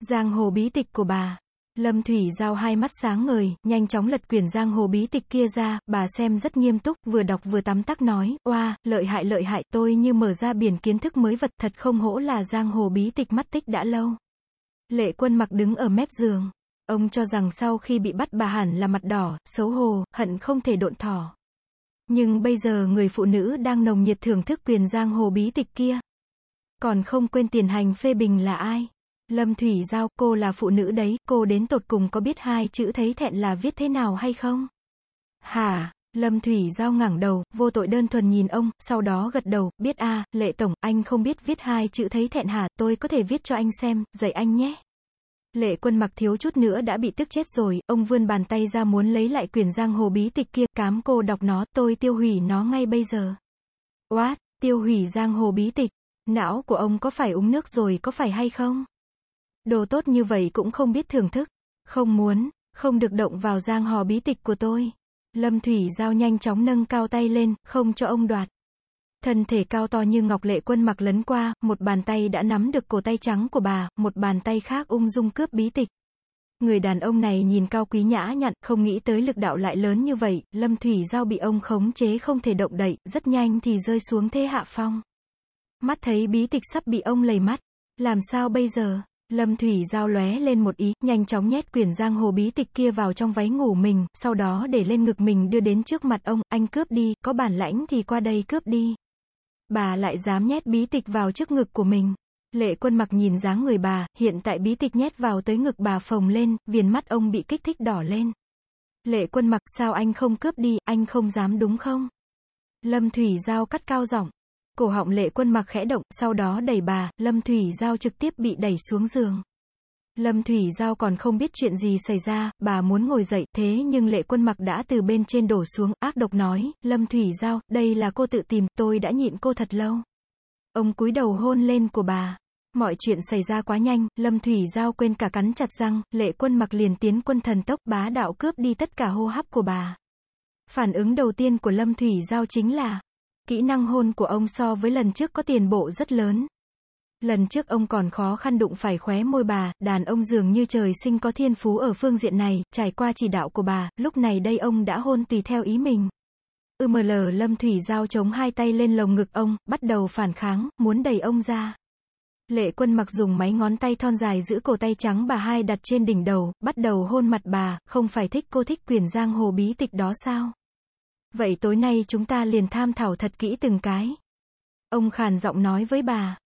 Giang hồ bí tịch của bà. Lâm Thủy Giao hai mắt sáng ngời, nhanh chóng lật quyển giang hồ bí tịch kia ra, bà xem rất nghiêm túc, vừa đọc vừa tắm tắc nói, oa, lợi hại lợi hại, tôi như mở ra biển kiến thức mới vật thật không hổ là giang hồ bí tịch mắt tích đã lâu. Lệ quân mặc đứng ở mép giường. Ông cho rằng sau khi bị bắt bà hẳn là mặt đỏ, xấu hổ, hận không thể độn thỏ. Nhưng bây giờ người phụ nữ đang nồng nhiệt thưởng thức quyền giang hồ bí tịch kia. Còn không quên tiền hành phê bình là ai? Lâm Thủy Giao, cô là phụ nữ đấy, cô đến tột cùng có biết hai chữ thấy thẹn là viết thế nào hay không? Hả? Lâm Thủy Giao ngẩng đầu, vô tội đơn thuần nhìn ông, sau đó gật đầu, biết a, lệ tổng, anh không biết viết hai chữ thấy thẹn hả, tôi có thể viết cho anh xem, dạy anh nhé. Lệ quân mặc thiếu chút nữa đã bị tức chết rồi, ông vươn bàn tay ra muốn lấy lại quyển giang hồ bí tịch kia, cám cô đọc nó, tôi tiêu hủy nó ngay bây giờ. What, tiêu hủy giang hồ bí tịch, não của ông có phải uống nước rồi có phải hay không? Đồ tốt như vậy cũng không biết thưởng thức. Không muốn, không được động vào giang hò bí tịch của tôi. Lâm Thủy Giao nhanh chóng nâng cao tay lên, không cho ông đoạt. Thân thể cao to như ngọc lệ quân mặc lấn qua, một bàn tay đã nắm được cổ tay trắng của bà, một bàn tay khác ung dung cướp bí tịch. Người đàn ông này nhìn cao quý nhã nhặn, không nghĩ tới lực đạo lại lớn như vậy, Lâm Thủy Giao bị ông khống chế không thể động đậy, rất nhanh thì rơi xuống thế hạ phong. Mắt thấy bí tịch sắp bị ông lầy mắt. Làm sao bây giờ? Lâm Thủy Giao lóe lên một ý, nhanh chóng nhét quyển giang hồ bí tịch kia vào trong váy ngủ mình, sau đó để lên ngực mình đưa đến trước mặt ông, anh cướp đi, có bản lãnh thì qua đây cướp đi. Bà lại dám nhét bí tịch vào trước ngực của mình. Lệ quân mặc nhìn dáng người bà, hiện tại bí tịch nhét vào tới ngực bà phồng lên, viền mắt ông bị kích thích đỏ lên. Lệ quân mặc sao anh không cướp đi, anh không dám đúng không? Lâm Thủy Giao cắt cao giọng. Cổ họng lệ quân mặc khẽ động, sau đó đẩy bà, Lâm Thủy Giao trực tiếp bị đẩy xuống giường. Lâm Thủy Giao còn không biết chuyện gì xảy ra, bà muốn ngồi dậy, thế nhưng lệ quân mặc đã từ bên trên đổ xuống, ác độc nói, Lâm Thủy Giao, đây là cô tự tìm, tôi đã nhịn cô thật lâu. Ông cúi đầu hôn lên của bà. Mọi chuyện xảy ra quá nhanh, Lâm Thủy Giao quên cả cắn chặt răng, lệ quân mặc liền tiến quân thần tốc bá đạo cướp đi tất cả hô hấp của bà. Phản ứng đầu tiên của Lâm Thủy Giao chính là, Kỹ năng hôn của ông so với lần trước có tiền bộ rất lớn. Lần trước ông còn khó khăn đụng phải khóe môi bà, đàn ông dường như trời sinh có thiên phú ở phương diện này, trải qua chỉ đạo của bà, lúc này đây ông đã hôn tùy theo ý mình. UML Lâm Thủy Giao chống hai tay lên lồng ngực ông, bắt đầu phản kháng, muốn đẩy ông ra. Lệ quân mặc dùng máy ngón tay thon dài giữ cổ tay trắng bà hai đặt trên đỉnh đầu, bắt đầu hôn mặt bà, không phải thích cô thích quyền giang hồ bí tịch đó sao? Vậy tối nay chúng ta liền tham thảo thật kỹ từng cái. Ông khàn giọng nói với bà.